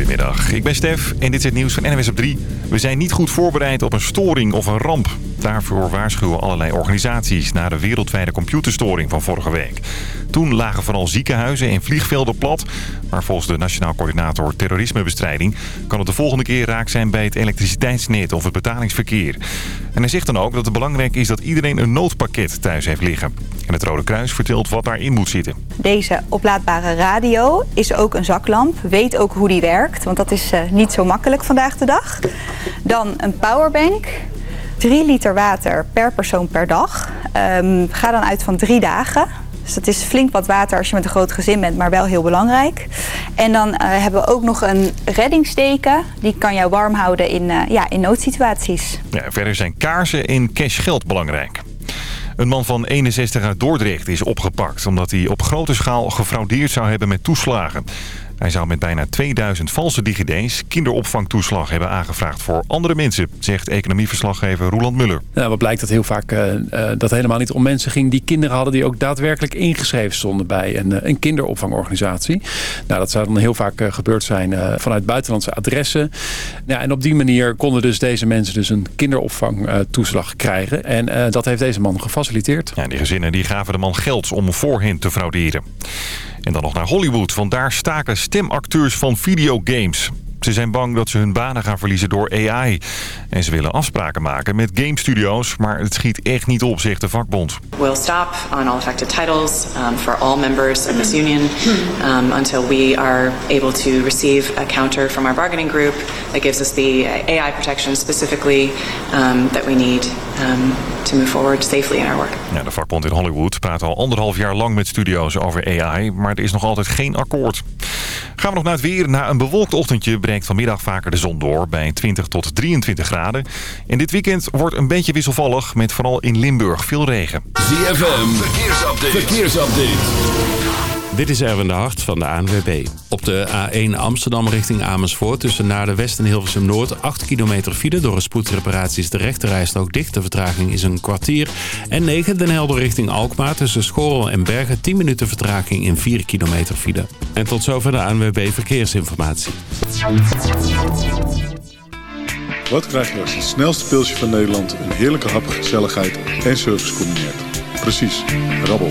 Goedemiddag, ik ben Stef en dit is het nieuws van NWS op 3. We zijn niet goed voorbereid op een storing of een ramp. Daarvoor waarschuwen allerlei organisaties na de wereldwijde computerstoring van vorige week. Toen lagen vooral ziekenhuizen en vliegvelden plat. Maar volgens de Nationaal Coördinator Terrorismebestrijding... kan het de volgende keer raak zijn bij het elektriciteitsnet of het betalingsverkeer. En hij zegt dan ook dat het belangrijk is dat iedereen een noodpakket thuis heeft liggen. En het Rode Kruis vertelt wat daarin moet zitten. Deze oplaadbare radio is ook een zaklamp. Weet ook hoe die werkt, want dat is uh, niet zo makkelijk vandaag de dag. Dan een powerbank. 3 liter water per persoon per dag. Um, ga dan uit van drie dagen. Dus dat is flink wat water als je met een groot gezin bent, maar wel heel belangrijk. En dan uh, hebben we ook nog een reddingsteken. Die kan jou warm houden in, uh, ja, in noodsituaties. Ja, verder zijn kaarsen en cashgeld belangrijk. Een man van 61 uit Dordrecht is opgepakt omdat hij op grote schaal gefraudeerd zou hebben met toeslagen. Hij zou met bijna 2000 valse DigiD's kinderopvangtoeslag hebben aangevraagd voor andere mensen, zegt economieverslaggever Roland Muller. Ja, wat blijkt dat heel vaak uh, dat helemaal niet om mensen ging die kinderen hadden die ook daadwerkelijk ingeschreven stonden bij een, uh, een kinderopvangorganisatie. Nou, dat zou dan heel vaak gebeurd zijn vanuit buitenlandse adressen. Ja, en op die manier konden dus deze mensen dus een kinderopvangtoeslag krijgen. En dat heeft deze man gefaciliteerd. Ja, die gezinnen die gaven de man geld om voor hen te frauderen. En dan nog naar Hollywood, want daar staken stemacteurs van videogames. Ze zijn bang dat ze hun banen gaan verliezen door AI. En ze willen afspraken maken met game studios, maar het schiet echt niet op, zegt de vakbond. We'll stop on all affected titles um, for all members of this union um, until we are able to receive a counter from our bargaining group that gives us the AI protection specifically um, that we need um, to move forward safely in our work. Ja, de vakbond in Hollywood praat al anderhalf jaar lang met studio's over AI, maar er is nog altijd geen akkoord. Gaan we nog naar het weer. Na een bewolkt ochtendje breekt vanmiddag vaker de zon door bij 20 tot 23 graden. En dit weekend wordt een beetje wisselvallig met vooral in Limburg veel regen. ZFM, verkeersupdate. verkeersupdate. Dit is Erwin de Hart van de ANWB. Op de A1 Amsterdam richting Amersfoort tussen naar de West en Hilversum Noord 8 kilometer file. Door een spoedreparatie is de rechterrijstrook dicht. De vertraging is een kwartier. En 9 Den Helder richting Alkmaar tussen Schorel en Bergen 10 minuten vertraging in 4 kilometer file. En tot zover de ANWB Verkeersinformatie. Wat krijg je als het snelste pilsje van Nederland een heerlijke hap, gezelligheid en service combineert? Precies, rabbel.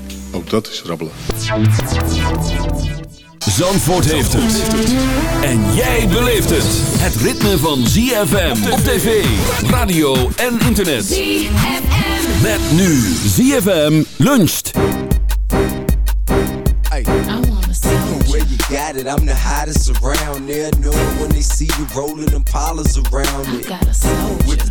Ook dat is rabbelen. Zandvoort heeft het. En jij beleeft het. Het ritme van ZFM op tv, radio en internet. ZFM. Met nu ZFM luncht. Hey. Where you got it, I'm the hottest around there. Know when they see you rolling them polars around it. With the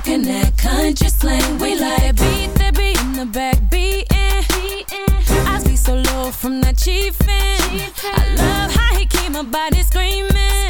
Talking that country slang. We like beat that beat in the back beating. I be so low from that chiefin'. I love how he keep my body screaming.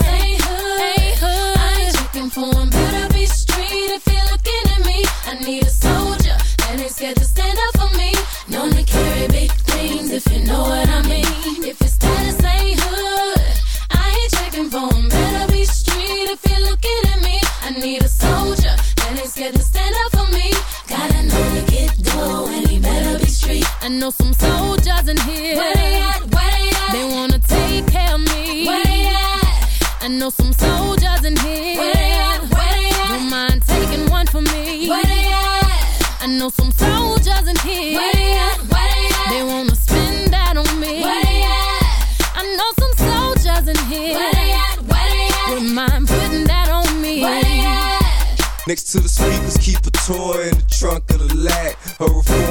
Know some soldiers in here. Where they at? Where they at? They wanna spend that on me. Where they at? I know some soldiers in here. Where they at? Where they at? Wouldn't mind putting that on me. Where they at? Next to the speakers, keep a toy in the trunk of the lag. A reformed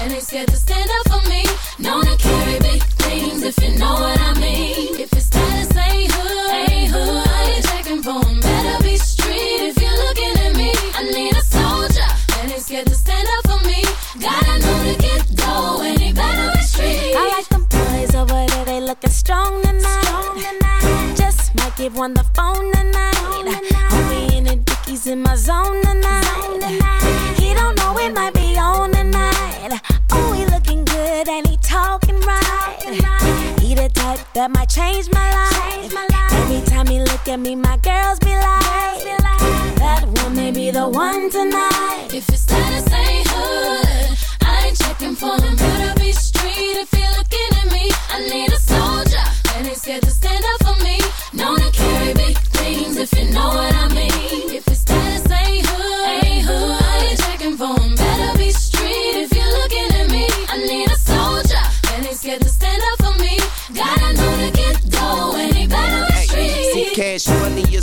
that ain't scared to stand up for me. Known to carry big things if you know what I mean. If your status ain't hood, ain't hood, I ain't checking for 'em. Better be street if you're looking at me. I need a soldier that ain't scared to stand up for me. Gotta know to get dough and he better be street. I like them boys over there, they looking strong tonight. Just might give one the phone tonight. Homie in the dickies in my zone tonight. He don't know it might be on tonight. Oh, he looking good and he talking right. He the type that might change my life. Every time he look at me, my girls be like, that one may be the one tonight. If your status ain't hood, I ain't checking for 'em. Better be street if you're looking at me. I need a soldier that ain't scared to stand up for me. Known to carry big things if you know what I mean. If your status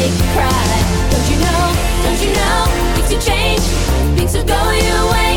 Make you cry? Don't you know? Don't you know? Things will change, things will go your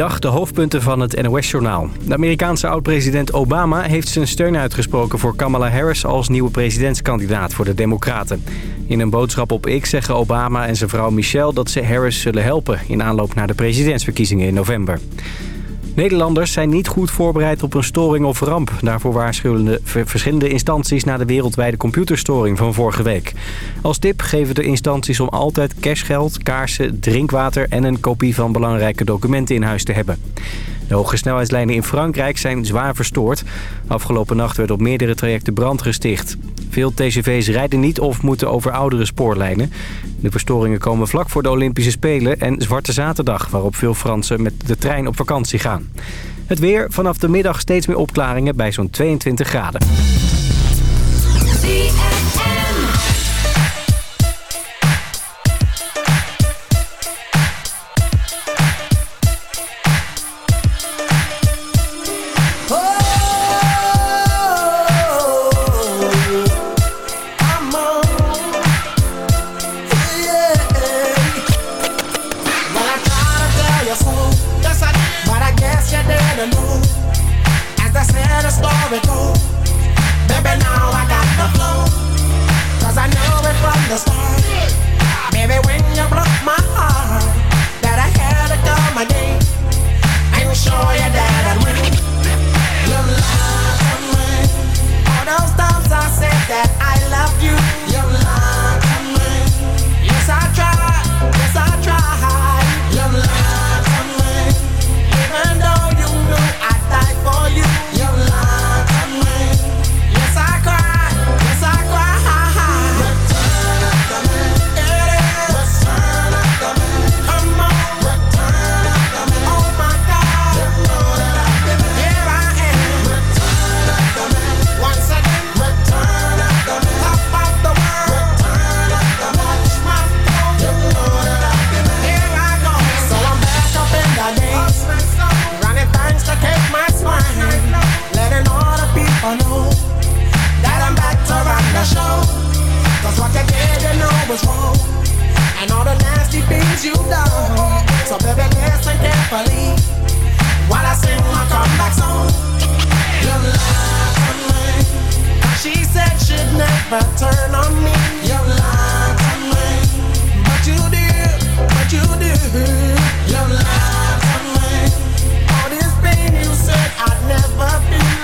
Goedemiddag, de hoofdpunten van het NOS-journaal. De Amerikaanse oud-president Obama heeft zijn steun uitgesproken voor Kamala Harris... als nieuwe presidentskandidaat voor de Democraten. In een boodschap op X zeggen Obama en zijn vrouw Michelle dat ze Harris zullen helpen... in aanloop naar de presidentsverkiezingen in november. Nederlanders zijn niet goed voorbereid op een storing of ramp. Daarvoor waarschuwen verschillende instanties na de wereldwijde computerstoring van vorige week. Als tip geven de instanties om altijd cashgeld, kaarsen, drinkwater en een kopie van belangrijke documenten in huis te hebben. De hoge snelheidslijnen in Frankrijk zijn zwaar verstoord. Afgelopen nacht werd op meerdere trajecten brand gesticht. Veel TCV's rijden niet of moeten over oudere spoorlijnen. De verstoringen komen vlak voor de Olympische Spelen en Zwarte Zaterdag... waarop veel Fransen met de trein op vakantie gaan. Het weer, vanaf de middag steeds meer opklaringen bij zo'n 22 graden. you down. So baby, listen carefully while I sing my comeback song. Your lie to me, she said she'd never turn on me. Your lie to me, but you did, but you did. Your lie to me, all this pain you said I'd never feel.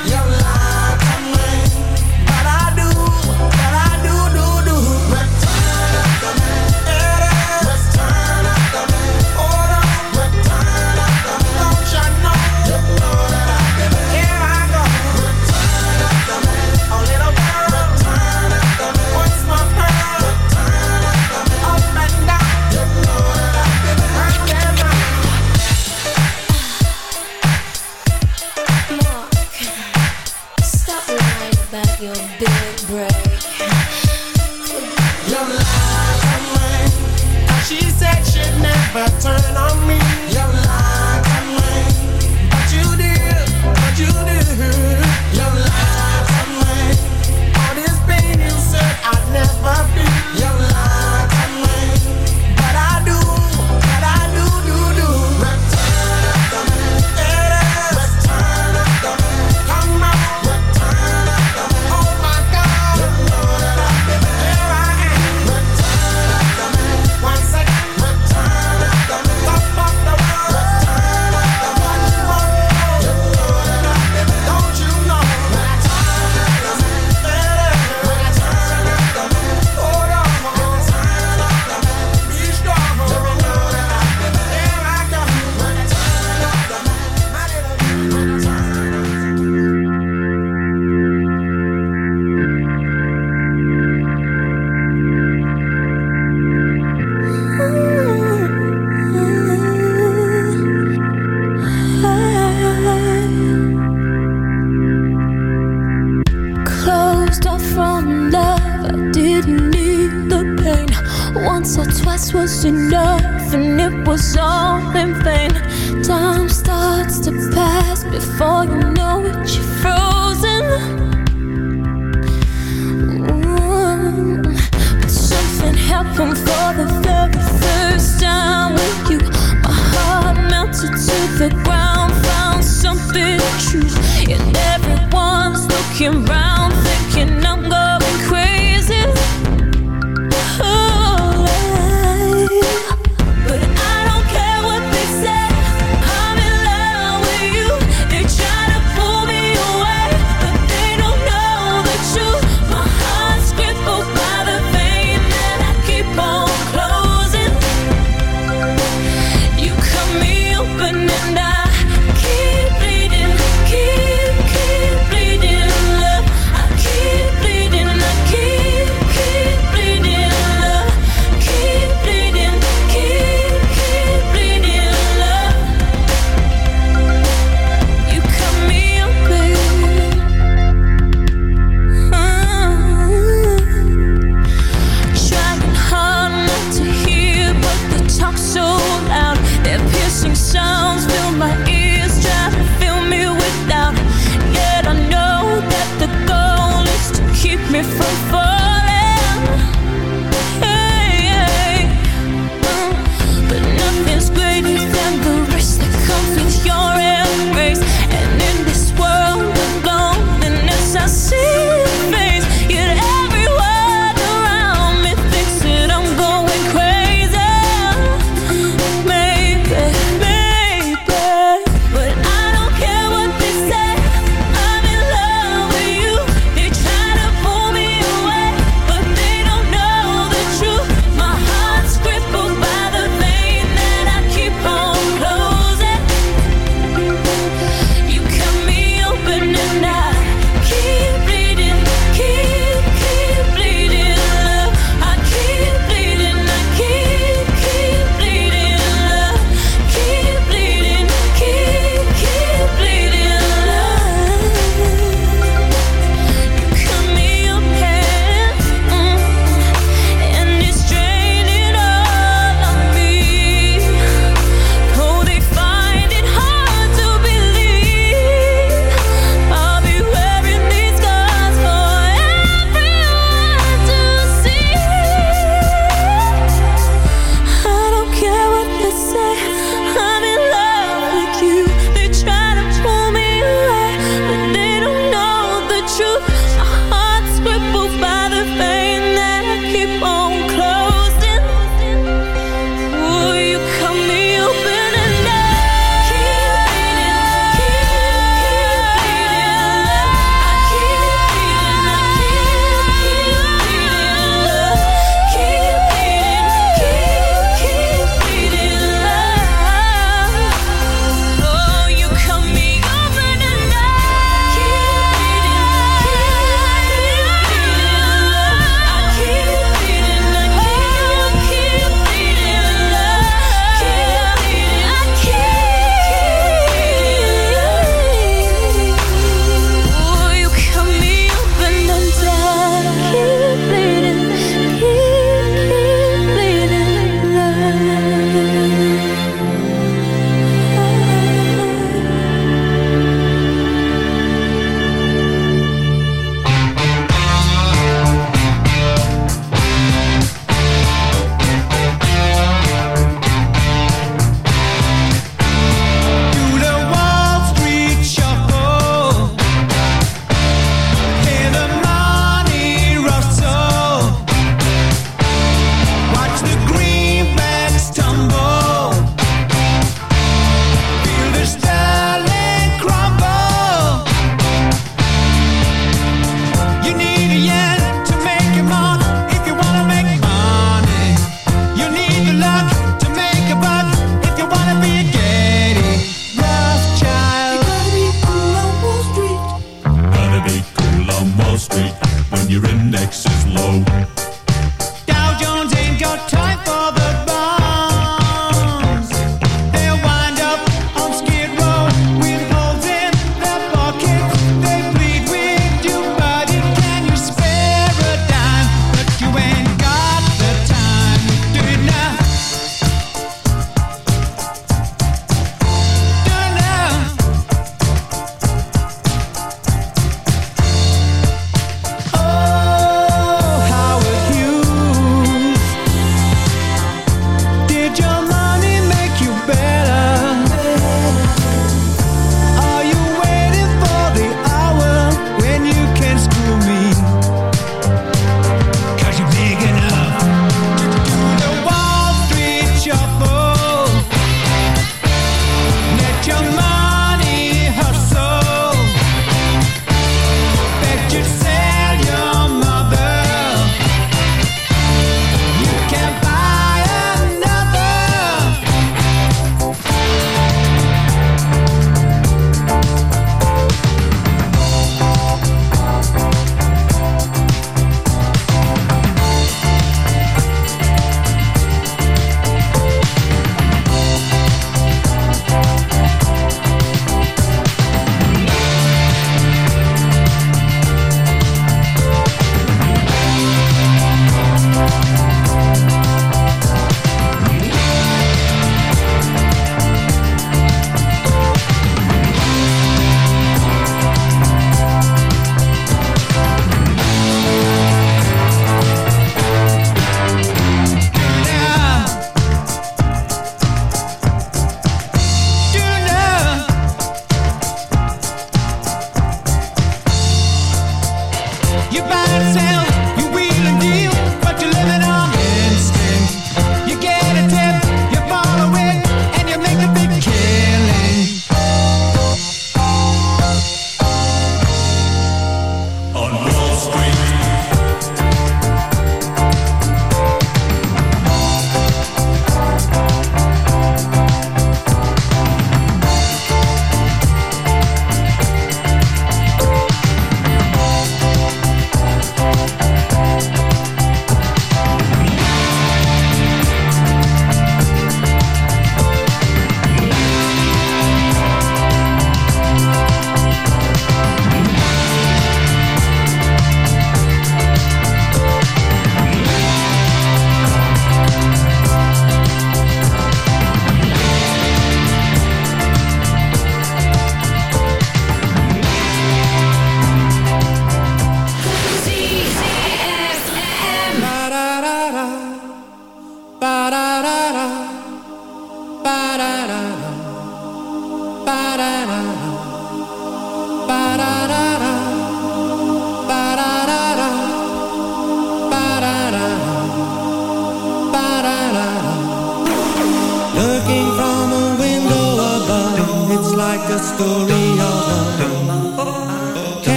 crashing sounds fill my ears, try to fill me with doubt. Yet I know that the goal is to keep me from falling.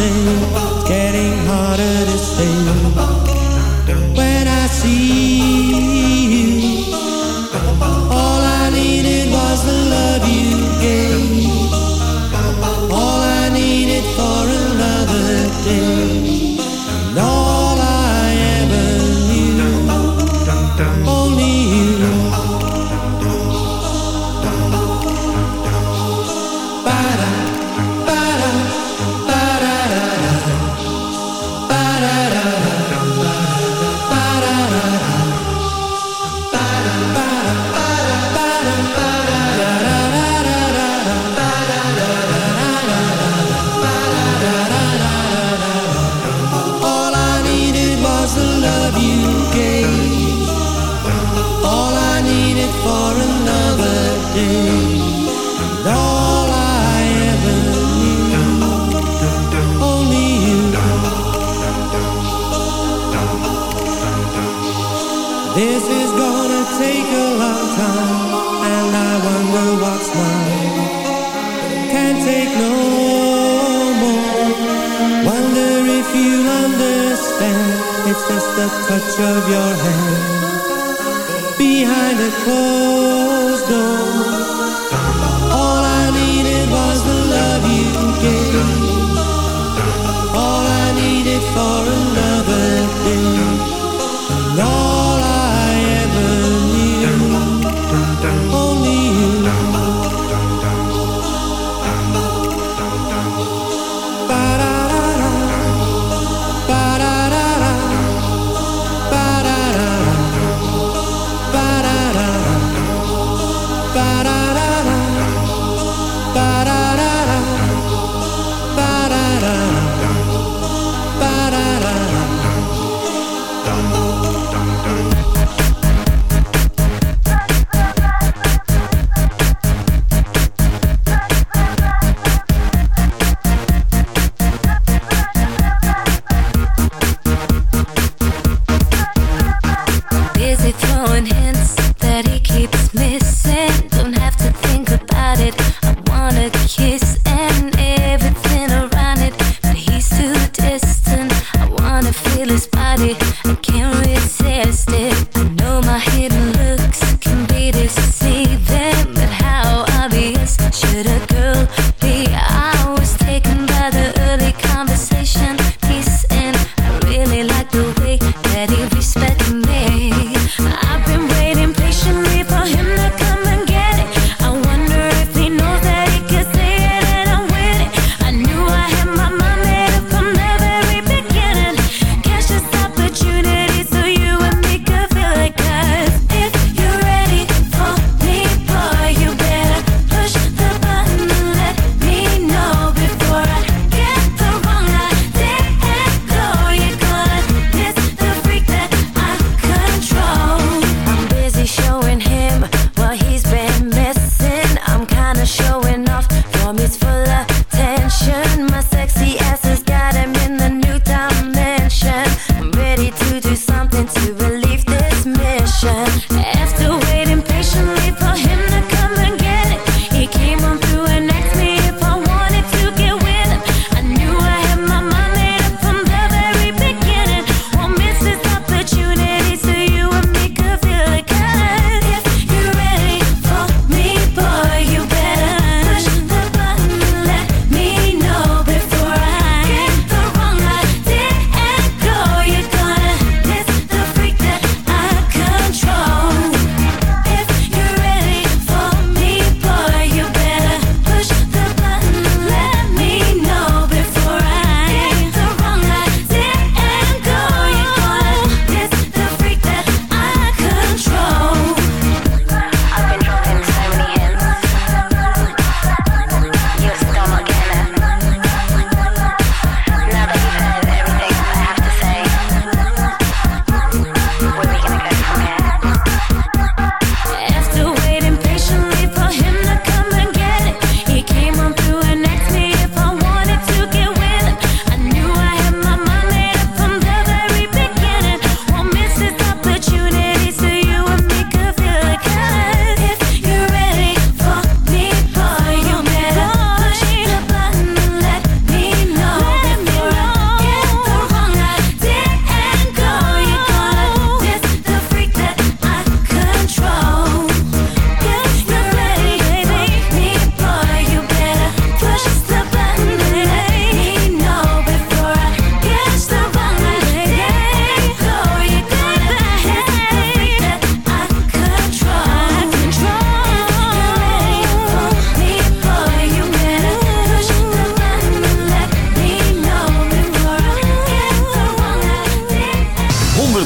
It's getting harder to say.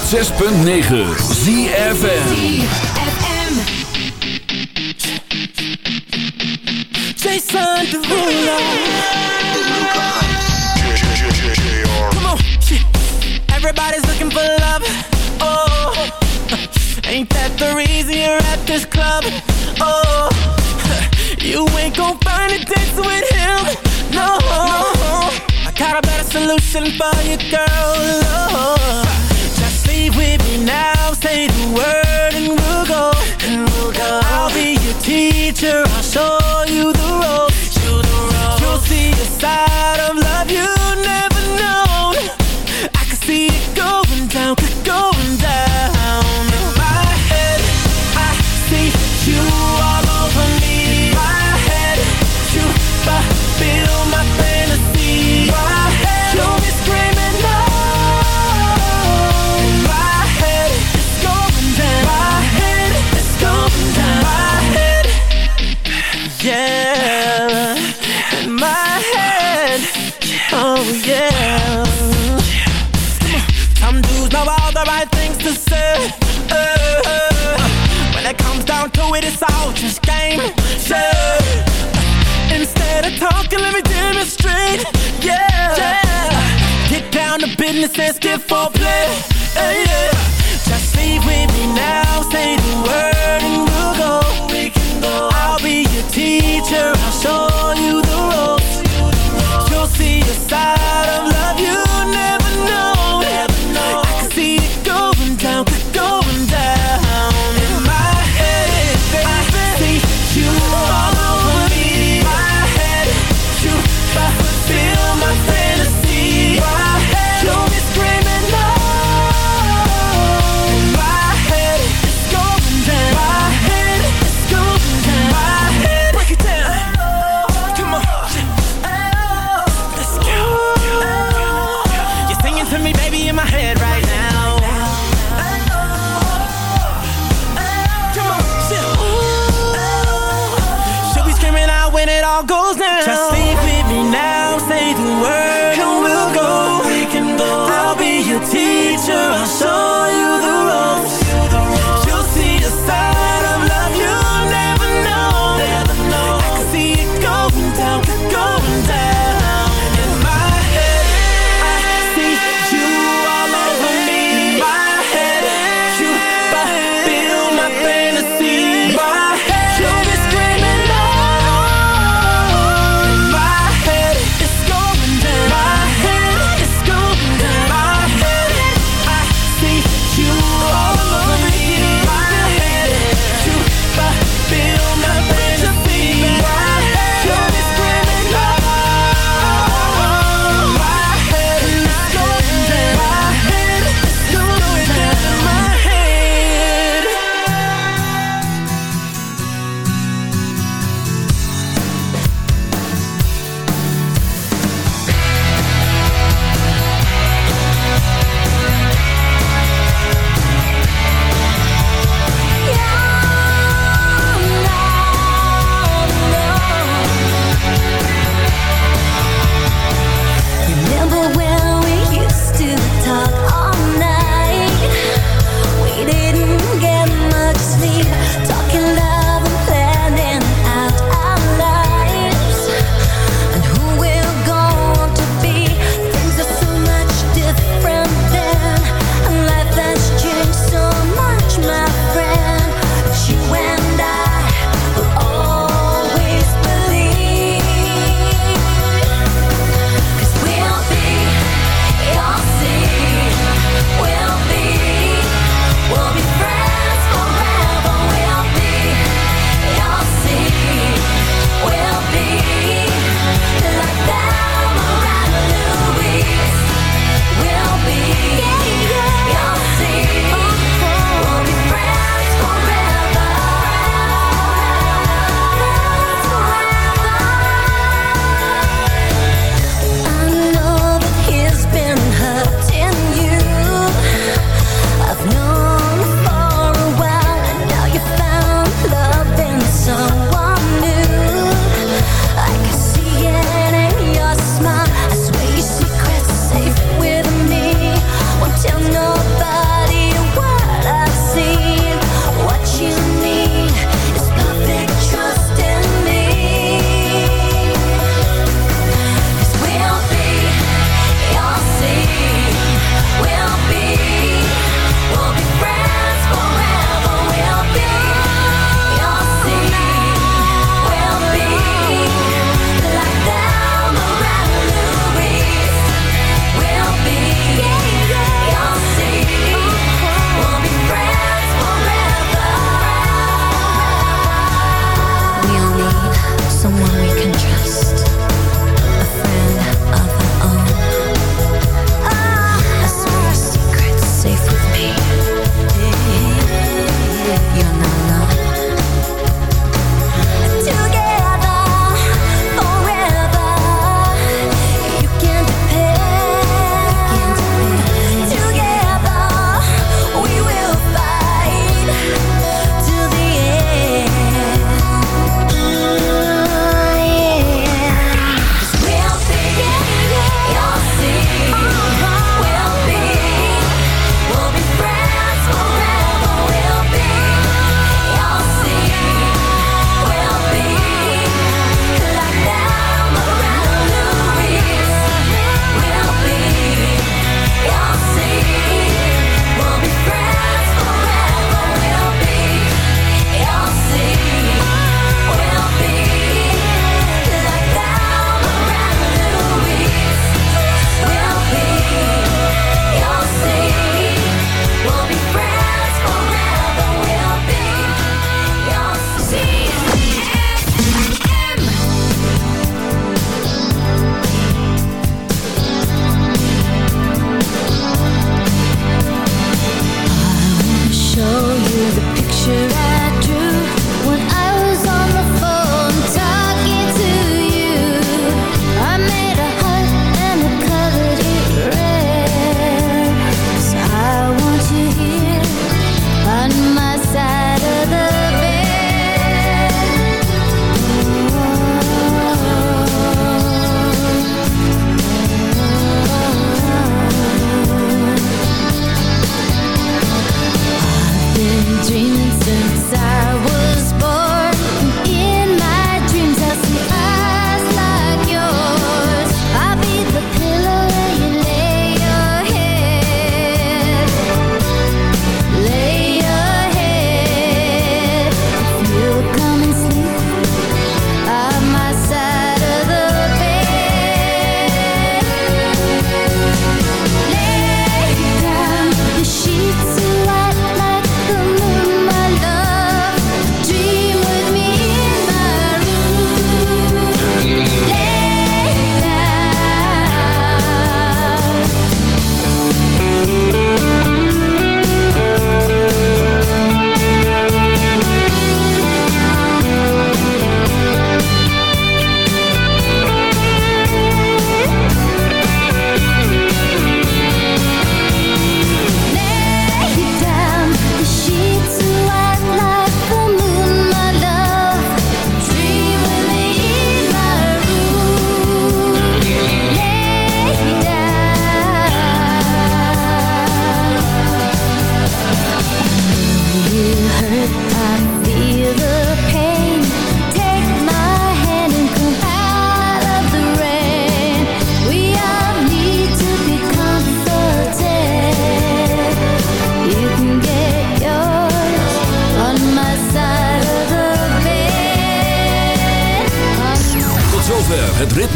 106.9 ZFN Jason Derulo Come on, everybody's looking for love. Oh, ain't that the reason you're at this club? Oh, you ain't gonna find a dance with him. No, I got a better solution for you, girl. Oh. with me now, say the word and we'll go, and we'll go. I'll be your teacher, I'll show you the ropes. You the ropes. You'll see a side of love you never known. I can see it going down. in the sense, for play. Hey.